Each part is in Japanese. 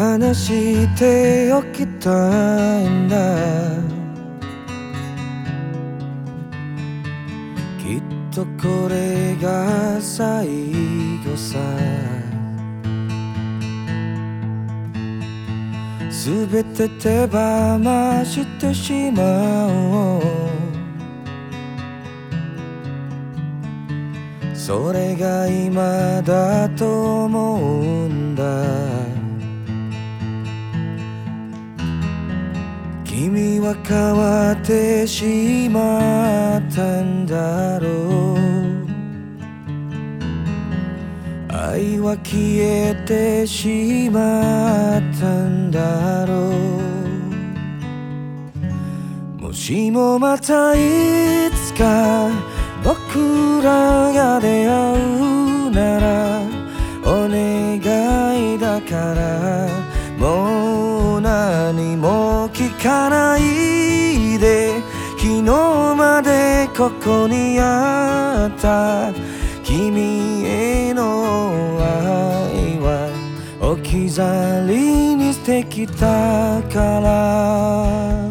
話しておきたいんだ。きっとこれが最後さ。すべて手放してしまおう。それが今だと思うんだ。君は変わってしまったんだろう。愛は消えてしまったんだろう。もしもまたいつか僕らが出会うここにあった君への愛は置き去りにしてきたから。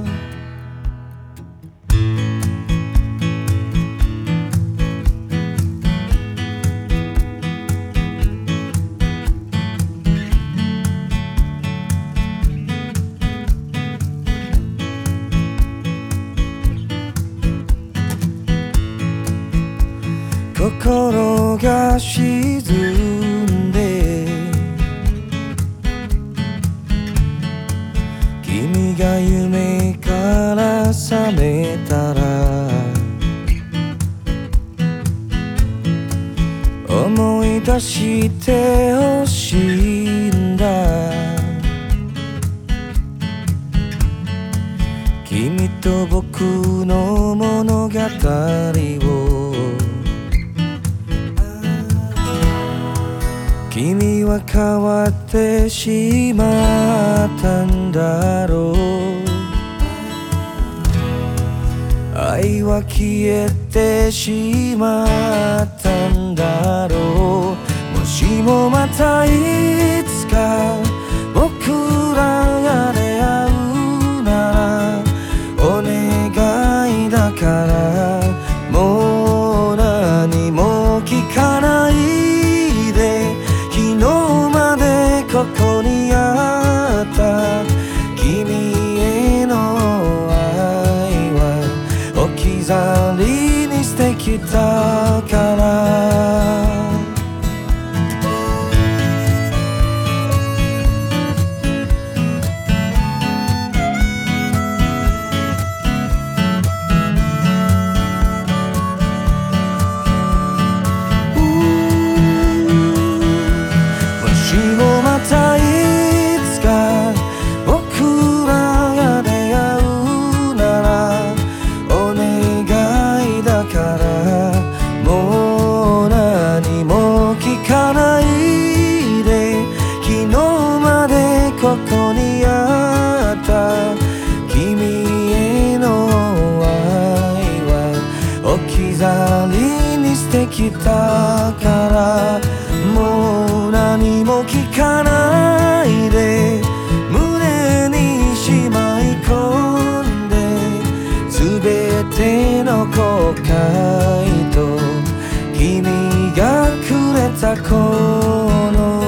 心が沈んで君が夢から覚めたら思い出してほしいんだ。君と僕の物語を君は変わってしまったんだろう。愛は消えてしまったんだろう。もしもまたいつか僕らが出会うならお願いだから。そこにあった。君への愛は置き去りにしてきたから。してきたからもう何も聞かないで。胸にしまい込んで。全ての後悔と君がくれたこの